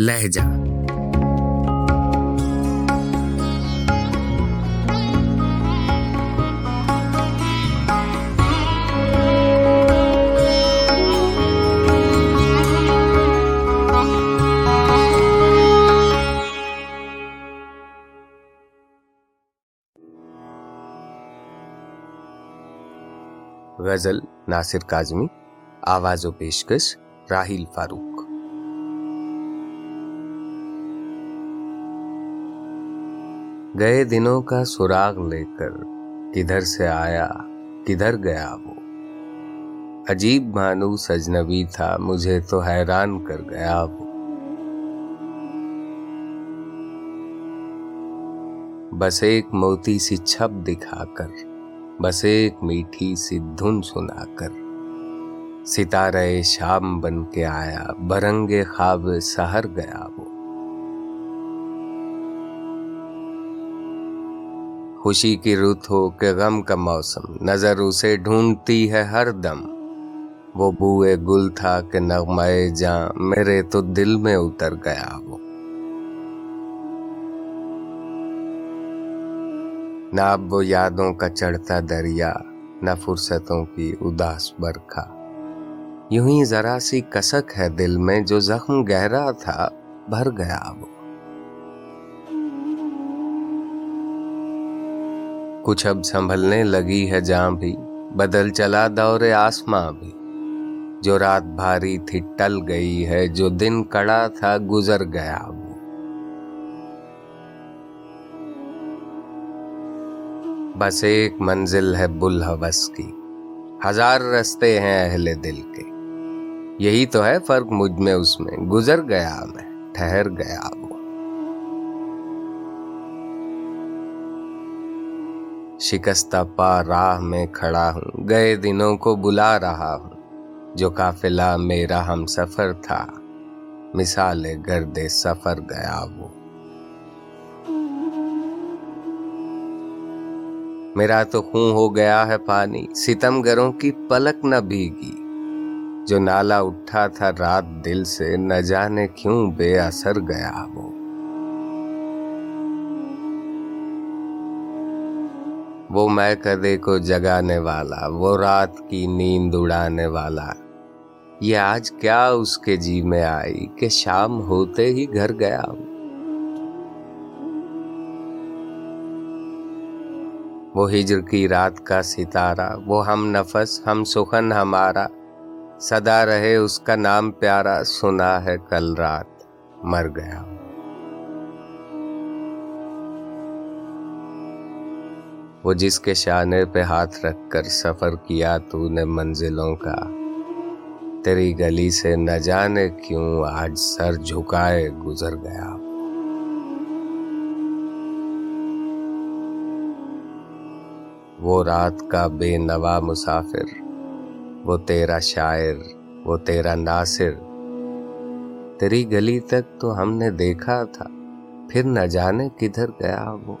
لہجہ۔ غزل ناصر کاظمی آواز و پیشکش راہیل فاروق۔ گئے دنوں کا سراغ لے کر کدھر سے آیا، کدھر گیا وہ؟ عجیب مانوس اجنبی تھا، مجھے تو حیران کر گیا وہ۔ بس ایک موتی سی چھپ دکھا کر، بس ایک میٹھی سی دھن سنا کر۔ ستارہ شام بن کے آیا، برنگے خواب سہر گیا خوشی کی رت ہو کہ غم کا موسم نظر اسے ڈھونڈتی ہے ہر دم۔ وہ بوئے گل تھا کہ نغمائے جاں میرے تو دل میں اتر گیا وہ نہ اب وہ یادوں کا چڑھتا دریا، نہ فرصتوں کی اداس برکھا۔ یوں ہی ذرا سی کسک ہے دل میں جو زخم گہرا تھا، بھر گیا وہ کچھ اب سنبھلنے لگی ہے جاں بھی۔ بدل چلا دور آسماں بھی۔ جو رات بھاری تھی ٹل گئی ہے، جو دن کڑا تھا گزر گیا وہ بس ایک منزل ہے بل حوث کی۔ ہزار رستے ہیں اہل دل کے۔ یہی تو ہے فرق مجھ میں، اس میں۔ گزر گیا میں، ٹھہر گیا وہ شکستہ پا راہ میں کھڑا ہوں۔ گئے دنوں کو بلا رہا ہوں۔ جو قافلہ میرا ہم سفر تھا۔ مثال گرد سفر گیا وہ۔ میرا تو خون ہو گیا ہے پانی۔ ستم گروں کی پلک نہ بھیگی۔ جو نالا اٹھا تھا رات دل سے۔ نہ جانے کیوں بے اثر گیا وہ۔ وہ میں کدے کو جگانے والا، وہ رات کی نیند اڑانے والا۔ یہ آج کیا اس کے جی میں آئی کہ شام ہوتے ہی گھر گیا؟ وہ ہجر کی رات کا ستارہ، وہ ہم نفس، ہم سخن ہمارا۔ سدا رہے اس کا نام پیارا، سنا ہے کل رات مر گیا۔ وہ جس کے شانے پہ ہاتھ رکھ کر سفر کیا تو نے منزلوں کا۔ تیری گلی سے نہ جانے کیوں آج سر جھکائے گزر گیا۔ وہ رات کا بے نوا مسافر، وہ تیرا شاعر، وہ تیرا ناصر۔ تیری گلی تک تو ہم نے دیکھا تھا، پھر نہ جانے کدھر گیا وہ۔